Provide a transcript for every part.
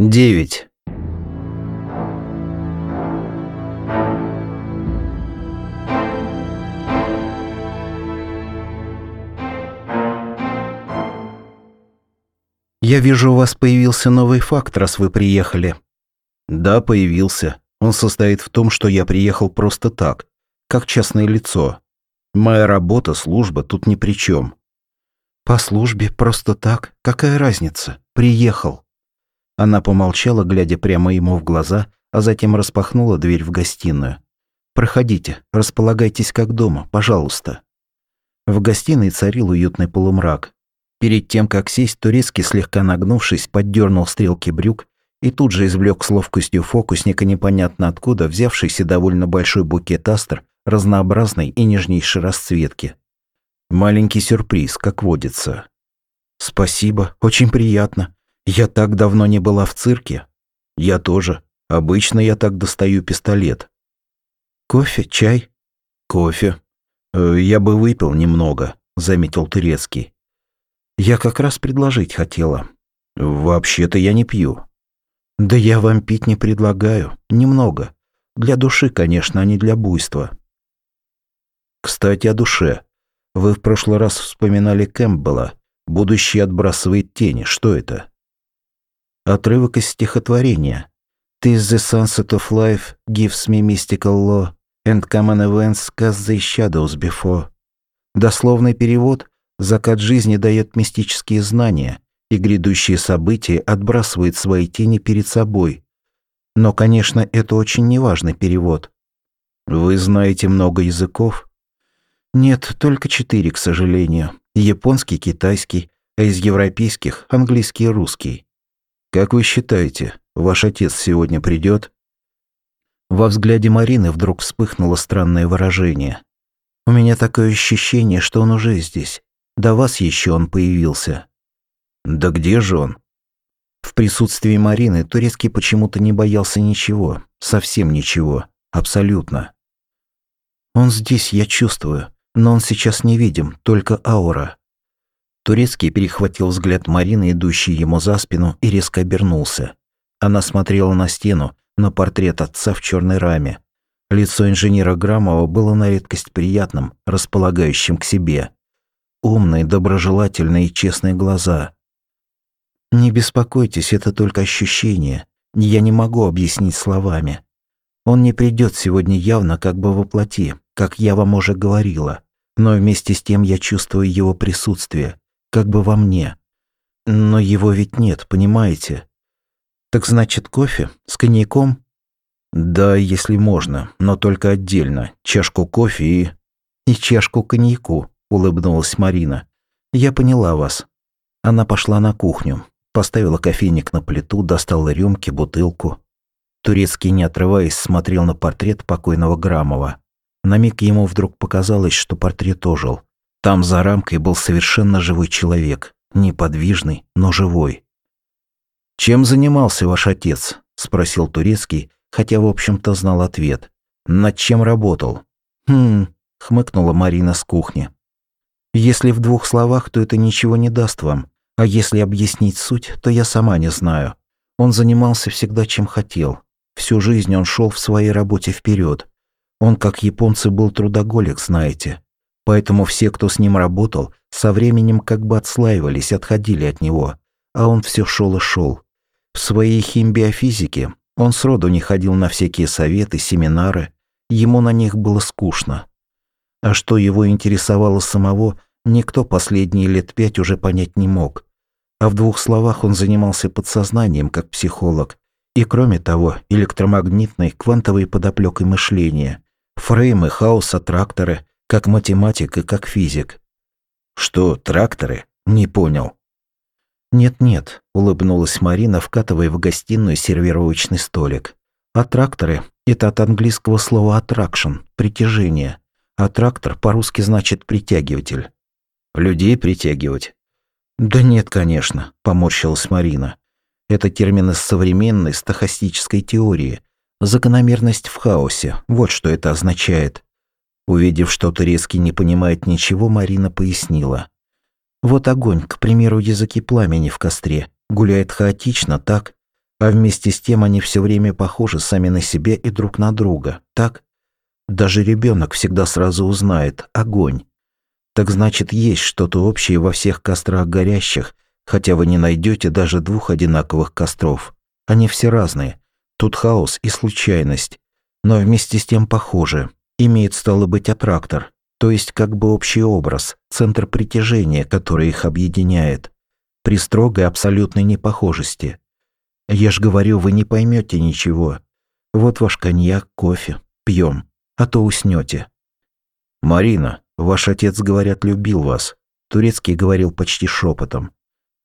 Девять. «Я вижу, у вас появился новый факт, раз вы приехали». «Да, появился. Он состоит в том, что я приехал просто так, как частное лицо. Моя работа, служба тут ни при чем. «По службе, просто так. Какая разница? Приехал». Она помолчала, глядя прямо ему в глаза, а затем распахнула дверь в гостиную. «Проходите, располагайтесь как дома, пожалуйста». В гостиной царил уютный полумрак. Перед тем, как сесть, Турецкий, слегка нагнувшись, поддернул стрелки брюк и тут же извлек с ловкостью фокусника непонятно откуда взявшийся довольно большой букет астр разнообразной и нежнейшей расцветки. Маленький сюрприз, как водится. «Спасибо, очень приятно. Я так давно не была в цирке». «Я тоже. Обычно я так достаю пистолет». «Кофе, чай?» «Кофе. Э, я бы выпил немного», — заметил Турецкий. Я как раз предложить хотела. Вообще-то я не пью. Да я вам пить не предлагаю. Немного. Для души, конечно, а не для буйства. Кстати, о душе. Вы в прошлый раз вспоминали Кэмпбелла. Будущее отбрасывает тени. Что это? Отрывок из стихотворения. «Tis the sunset of life gives me mystical law, and common events cast their shadows before». Дословный перевод Закат жизни дает мистические знания, и грядущие события отбрасывают свои тени перед собой. Но, конечно, это очень неважный перевод. Вы знаете много языков? Нет, только четыре, к сожалению. Японский, китайский, а из европейских – английский и русский. Как вы считаете, ваш отец сегодня придет? Во взгляде Марины вдруг вспыхнуло странное выражение. У меня такое ощущение, что он уже здесь. До вас еще он появился». «Да где же он?» В присутствии Марины Турецкий почему-то не боялся ничего, совсем ничего, абсолютно. «Он здесь, я чувствую, но он сейчас не видим, только аура». Турецкий перехватил взгляд Марины, идущей ему за спину, и резко обернулся. Она смотрела на стену, на портрет отца в черной раме. Лицо инженера Грамова было на редкость приятным, располагающим к себе умные, доброжелательные и честные глаза. Не беспокойтесь, это только ощущение. Я не могу объяснить словами. Он не придет сегодня явно как бы воплоти, как я вам уже говорила, но вместе с тем я чувствую его присутствие, как бы во мне. Но его ведь нет, понимаете? Так значит, кофе с коньяком? Да, если можно, но только отдельно. Чашку кофе и... И чашку коньяку. – улыбнулась Марина. «Я поняла вас». Она пошла на кухню, поставила кофейник на плиту, достала рюмки, бутылку. Турецкий, не отрываясь, смотрел на портрет покойного Грамова. На миг ему вдруг показалось, что портрет ожил. Там за рамкой был совершенно живой человек, неподвижный, но живой. «Чем занимался ваш отец?» – спросил Турецкий, хотя, в общем-то, знал ответ. «Над чем работал?» «Хм», – хмыкнула Марина с кухни. Если в двух словах, то это ничего не даст вам. А если объяснить суть, то я сама не знаю. Он занимался всегда чем хотел. Всю жизнь он шел в своей работе вперед. Он, как японцы, был трудоголик, знаете. Поэтому все, кто с ним работал, со временем как бы отслаивались, отходили от него. А он все шел и шел. В своей химбиофизике он сроду не ходил на всякие советы, семинары. Ему на них было скучно. А что его интересовало самого, никто последние лет пять уже понять не мог. А в двух словах он занимался подсознанием как психолог. И кроме того, электромагнитной, квантовой подоплекой мышления. Фреймы, хаоса, тракторы, как математик и как физик. Что, тракторы? Не понял. «Нет-нет», – улыбнулась Марина, вкатывая в гостиную сервировочный столик. «А тракторы – это от английского слова «attraction» – притяжение. А трактор по-русски значит «притягиватель». Людей притягивать? Да нет, конечно, поморщилась Марина. Это термин из современной стохастической теории. Закономерность в хаосе. Вот что это означает. Увидев, что Турецкий не понимает ничего, Марина пояснила. Вот огонь, к примеру, языки пламени в костре, гуляет хаотично, так? А вместе с тем они все время похожи сами на себя и друг на друга, так? Даже ребенок всегда сразу узнает – огонь. Так значит, есть что-то общее во всех кострах горящих, хотя вы не найдете даже двух одинаковых костров. Они все разные. Тут хаос и случайность. Но вместе с тем похожи. Имеет, стало быть, аттрактор. То есть как бы общий образ, центр притяжения, который их объединяет. При строгой абсолютной непохожести. Я ж говорю, вы не поймете ничего. Вот ваш коньяк, кофе. Пьем. А то уснете. Марина, ваш отец, говорят, любил вас. Турецкий говорил почти шепотом.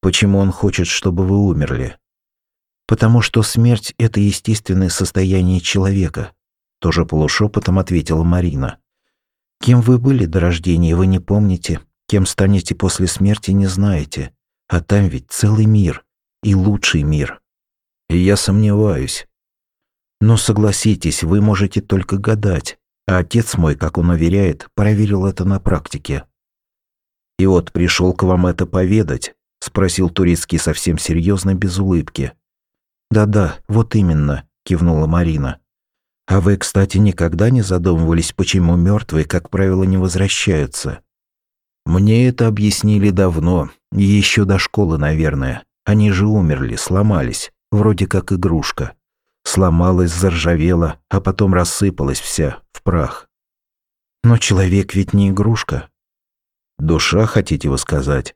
Почему он хочет, чтобы вы умерли? Потому что смерть – это естественное состояние человека. Тоже полушепотом ответила Марина. Кем вы были до рождения, вы не помните. Кем станете после смерти, не знаете. А там ведь целый мир. И лучший мир. И я сомневаюсь. Но согласитесь, вы можете только гадать. А отец мой, как он уверяет, проверил это на практике. «И вот пришел к вам это поведать?» – спросил Турецкий совсем серьезно, без улыбки. «Да-да, вот именно», – кивнула Марина. «А вы, кстати, никогда не задумывались, почему мертвые, как правило, не возвращаются?» «Мне это объяснили давно, еще до школы, наверное. Они же умерли, сломались вроде как игрушка. Сломалась, заржавела, а потом рассыпалась вся в прах. Но человек ведь не игрушка. Душа, хотите вы сказать?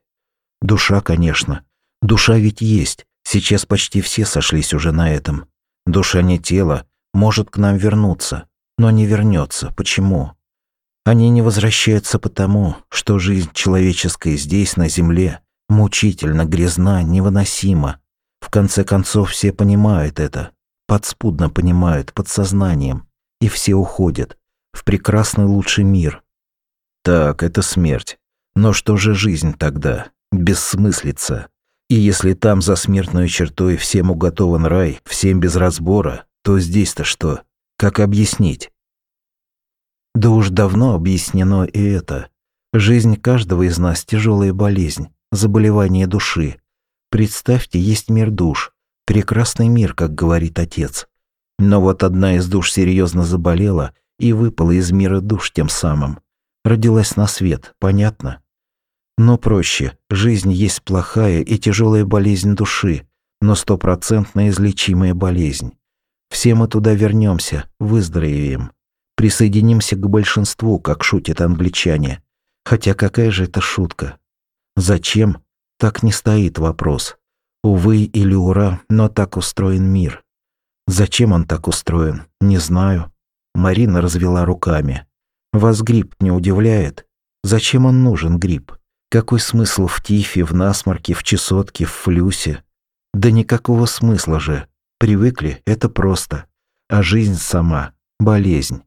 Душа, конечно. Душа ведь есть. Сейчас почти все сошлись уже на этом. Душа не тело, может к нам вернуться, но не вернется. Почему? Они не возвращаются потому, что жизнь человеческая здесь, на земле, мучительно, грязна, невыносима, в конце концов, все понимают это, подспудно понимают, подсознанием, и все уходят в прекрасный лучший мир. Так, это смерть. Но что же жизнь тогда? Бессмыслица. И если там за смертной чертой всем уготован рай, всем без разбора, то здесь-то что? Как объяснить? Да уж давно объяснено и это. Жизнь каждого из нас – тяжелая болезнь, заболевание души, Представьте, есть мир душ. Прекрасный мир, как говорит отец. Но вот одна из душ серьезно заболела и выпала из мира душ тем самым. Родилась на свет, понятно? Но проще. Жизнь есть плохая и тяжелая болезнь души, но стопроцентно излечимая болезнь. Все мы туда вернемся, выздоровеем. Присоединимся к большинству, как шутят англичане. Хотя какая же это шутка? Зачем? Так не стоит вопрос. Увы или ура, но так устроен мир. Зачем он так устроен, не знаю. Марина развела руками. Вас грипп не удивляет? Зачем он нужен, грипп? Какой смысл в тифе, в насморке, в чесотке, в флюсе? Да никакого смысла же. Привыкли, это просто. А жизнь сама – болезнь.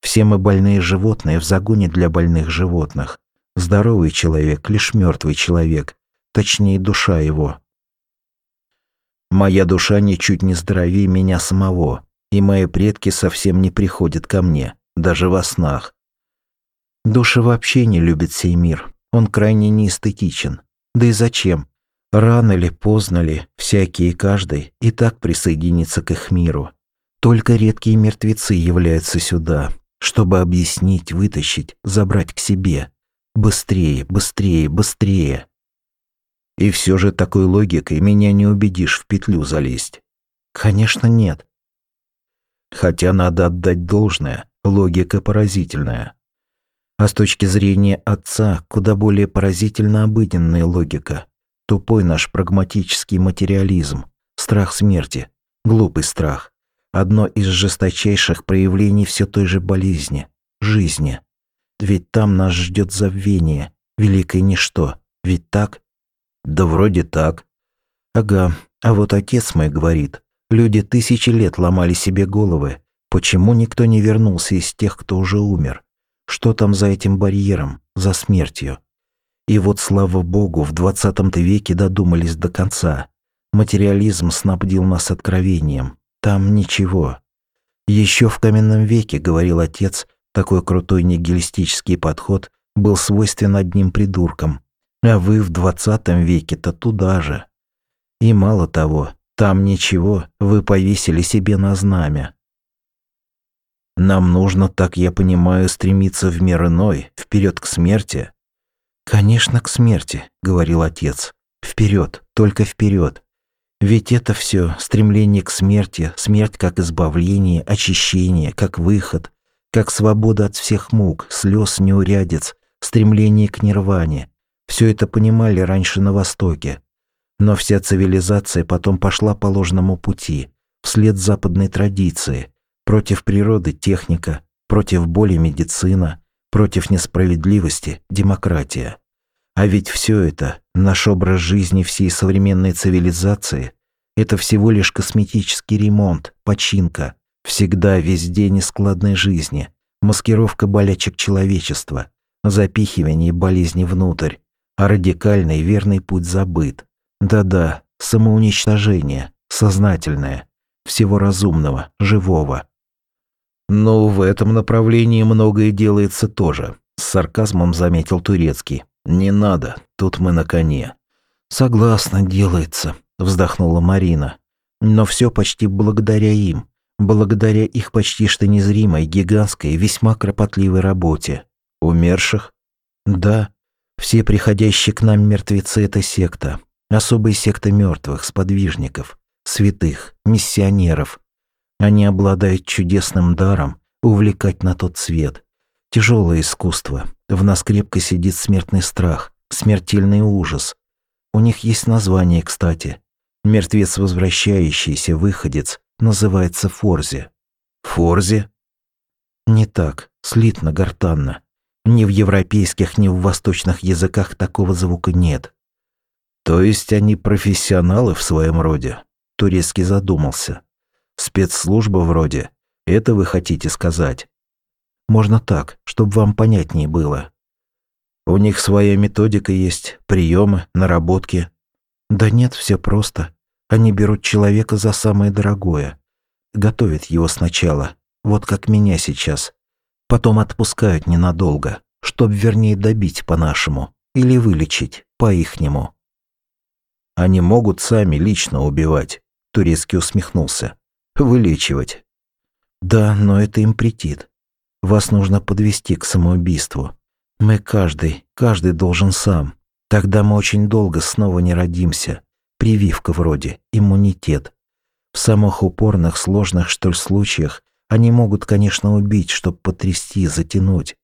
Все мы больные животные в загоне для больных животных. Здоровый человек – лишь мертвый человек, точнее душа его. Моя душа ничуть не здоровее меня самого, и мои предки совсем не приходят ко мне, даже во снах. Душа вообще не любит сей мир, он крайне неэстетичен. Да и зачем? Рано ли, поздно ли, всякий и каждый и так присоединится к их миру. Только редкие мертвецы являются сюда, чтобы объяснить, вытащить, забрать к себе. Быстрее, быстрее, быстрее. И все же такой логикой меня не убедишь в петлю залезть. Конечно, нет. Хотя надо отдать должное, логика поразительная. А с точки зрения отца, куда более поразительно обыденная логика. Тупой наш прагматический материализм, страх смерти, глупый страх. Одно из жесточайших проявлений все той же болезни, жизни. Ведь там нас ждет забвение, великое ничто. Ведь так? Да вроде так. Ага, а вот отец мой говорит, люди тысячи лет ломали себе головы, почему никто не вернулся из тех, кто уже умер. Что там за этим барьером, за смертью? И вот, слава богу, в 20 веке додумались до конца. Материализм снабдил нас откровением. Там ничего. Еще в каменном веке, говорил отец, такой крутой нигилистический подход был свойствен одним придуркам, а вы в двадцатом веке-то туда же. И мало того, Там ничего, вы повесили себе на знамя. Нам нужно, так я понимаю, стремиться в мир иной, вперед к смерти. Конечно, к смерти, говорил отец. Вперед, только вперед. Ведь это все стремление к смерти, смерть как избавление, очищение, как выход, как свобода от всех мук, слез неурядиц, стремление к нирване. Все это понимали раньше на Востоке. Но вся цивилизация потом пошла по ложному пути, вслед западной традиции, против природы техника, против боли медицина, против несправедливости демократия. А ведь все это, наш образ жизни всей современной цивилизации, это всего лишь косметический ремонт, починка, всегда везде нескладной жизни, маскировка болячек человечества, запихивание болезни внутрь, а радикальный верный путь забыт. Да-да, самоуничтожение, сознательное, всего разумного, живого. Но в этом направлении многое делается тоже, с сарказмом заметил Турецкий. Не надо, тут мы на коне. Согласна, делается, вздохнула Марина. Но все почти благодаря им, благодаря их почти что незримой, гигантской, весьма кропотливой работе. Умерших? Да, все приходящие к нам мертвецы – это секта. Особая секта мертвых, сподвижников, святых, миссионеров. Они обладают чудесным даром увлекать на тот свет. Тяжелое искусство. В нас крепко сидит смертный страх, смертельный ужас. У них есть название, кстати. Мертвец возвращающийся, выходец, называется Форзе. Форзе? Не так, слитно, гортанно. Ни в европейских, ни в восточных языках такого звука нет. То есть они профессионалы в своем роде? Турецкий задумался. Спецслужба вроде. Это вы хотите сказать? Можно так, чтобы вам понятнее было. У них своя методика есть, приемы, наработки. Да нет, все просто. Они берут человека за самое дорогое. Готовят его сначала, вот как меня сейчас. Потом отпускают ненадолго, чтоб вернее добить по-нашему или вылечить по-ихнему. Они могут сами лично убивать, Турецкий усмехнулся. Вылечивать. Да, но это им претит. Вас нужно подвести к самоубийству. Мы каждый, каждый должен сам. Тогда мы очень долго снова не родимся. Прививка вроде, иммунитет. В самых упорных, сложных, что ли, случаях они могут, конечно, убить, чтобы потрясти, затянуть.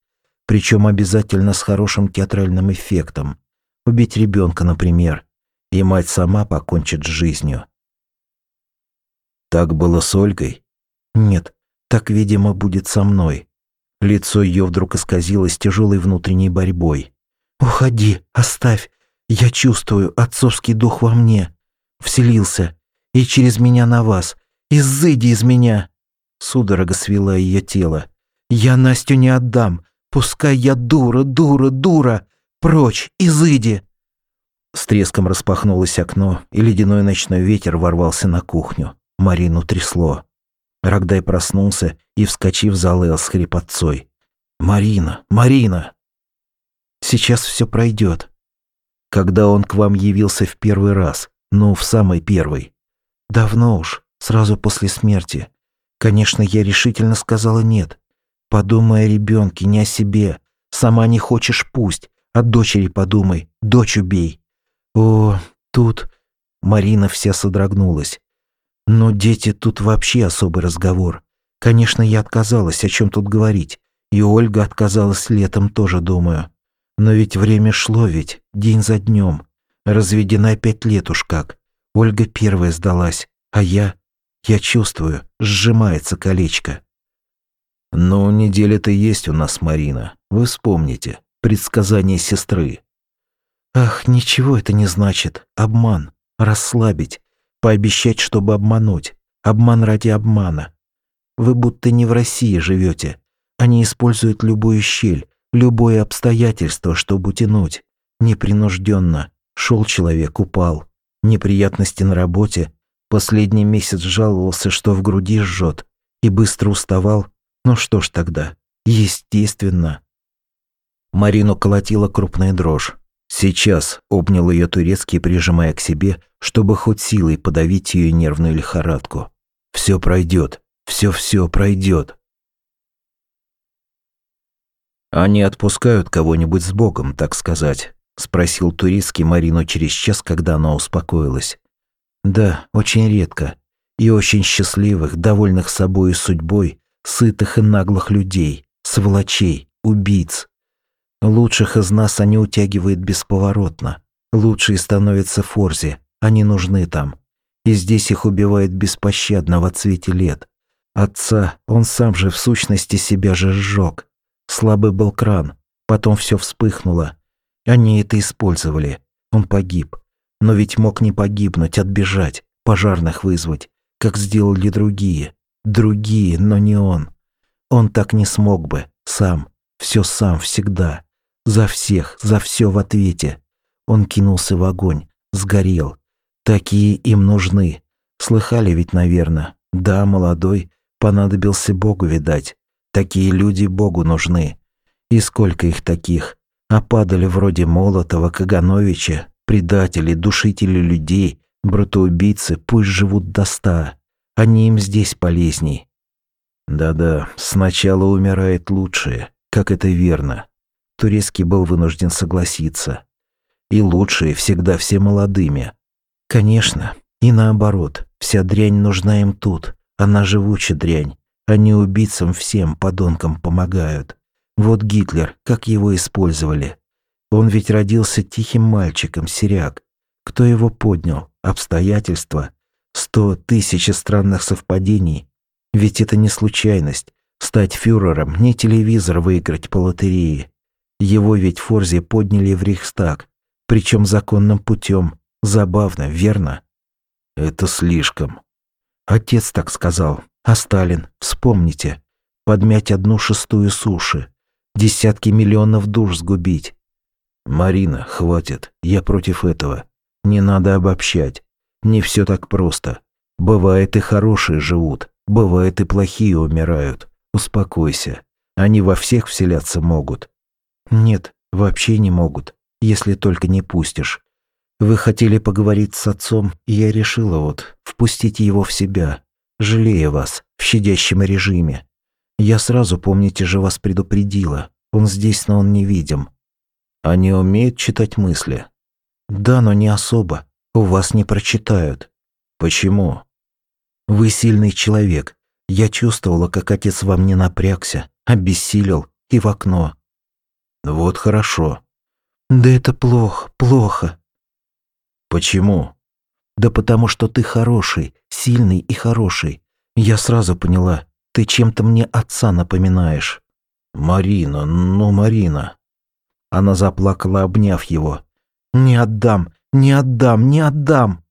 Причем обязательно с хорошим театральным эффектом. Убить ребенка, например. И мать сама покончит с жизнью. Так было с Ольгой? Нет, так, видимо, будет со мной. Лицо ее вдруг исказилось тяжелой внутренней борьбой. «Уходи, оставь. Я чувствую отцовский дух во мне. Вселился. И через меня на вас. Изыди из меня!» Судорога свела ее тело. «Я Настю не отдам. Пускай я дура, дура, дура. Прочь, изыди!» С треском распахнулось окно, и ледяной ночной ветер ворвался на кухню. Марину трясло. Рогдай проснулся и, вскочив, залаял с хрипотцой. «Марина! Марина!» «Сейчас все пройдет. Когда он к вам явился в первый раз, ну, в самый первый?» «Давно уж, сразу после смерти. Конечно, я решительно сказала нет. Подумай о ребенке, не о себе. Сама не хочешь, пусть. О дочери подумай, дочь убей. О, тут...» Марина вся содрогнулась. «Но дети тут вообще особый разговор. Конечно, я отказалась, о чем тут говорить. И Ольга отказалась летом тоже, думаю. Но ведь время шло ведь, день за днем. Разведена пять лет уж как. Ольга первая сдалась, а я... Я чувствую, сжимается колечко. «Ну, неделя-то есть у нас, Марина. Вы вспомните. Предсказание сестры». «Ах, ничего это не значит. Обман. Расслабить. Пообещать, чтобы обмануть. Обман ради обмана. Вы будто не в России живете. Они используют любую щель, любое обстоятельство, чтобы утянуть. Непринужденно. Шел человек, упал. Неприятности на работе. Последний месяц жаловался, что в груди жжет. И быстро уставал. Ну что ж тогда? Естественно. Марину колотила крупная дрожь. Сейчас обнял ее турецкий, прижимая к себе, чтобы хоть силой подавить ее нервную лихорадку. Все пройдет, все-все пройдет. Они отпускают кого-нибудь с Богом, так сказать, спросил турецкий Марину через час, когда она успокоилась. Да, очень редко. И очень счастливых, довольных собой и судьбой, сытых и наглых людей, сволочей, убийц. Лучших из нас они утягивают бесповоротно. Лучшие становятся в форзе, они нужны там. И здесь их убивают беспощадно в цвете лет. Отца он сам же в сущности себя же сжег. Слабый был кран, потом все вспыхнуло. Они это использовали. Он погиб. Но ведь мог не погибнуть, отбежать, пожарных вызвать, как сделали другие. Другие, но не он. Он так не смог бы, сам, все сам, всегда. За всех, за все в ответе. Он кинулся в огонь, сгорел. Такие им нужны. Слыхали ведь, наверное. Да, молодой, понадобился Богу, видать. Такие люди Богу нужны. И сколько их таких? А падали вроде Молотова, Кагановича, предатели, душители людей, братоубийцы, пусть живут до ста. Они им здесь полезней. Да-да, сначала умирает лучшее, как это верно. Турецкий был вынужден согласиться. И лучшие всегда все молодыми. Конечно, и наоборот, вся дрянь нужна им тут. Она живуча дрянь. Они убийцам всем, подонкам, помогают. Вот Гитлер, как его использовали. Он ведь родился тихим мальчиком, сиряк. Кто его поднял? Обстоятельства? Сто тысяч странных совпадений. Ведь это не случайность. Стать фюрером, не телевизор выиграть по лотерее. Его ведь Форзе подняли в Рейхстаг, причем законным путем. Забавно, верно? Это слишком. Отец так сказал. А Сталин, вспомните, подмять одну шестую суши, десятки миллионов душ сгубить. Марина, хватит, я против этого. Не надо обобщать. Не все так просто. Бывает и хорошие живут, бывает и плохие умирают. Успокойся. Они во всех вселяться могут. Нет, вообще не могут, если только не пустишь. Вы хотели поговорить с отцом, и я решила вот впустить его в себя, жалея вас, в щадящем режиме. Я сразу, помните же, вас предупредила. Он здесь, но он невидим. Они умеют читать мысли? Да, но не особо. У вас не прочитают. Почему? Вы сильный человек. Я чувствовала, как отец вам не напрягся, обессилел и в окно. Вот хорошо. Да это плохо, плохо. Почему? Да потому что ты хороший, сильный и хороший. Я сразу поняла, ты чем-то мне отца напоминаешь. Марина, ну, Марина. Она заплакала, обняв его. Не отдам, не отдам, не отдам.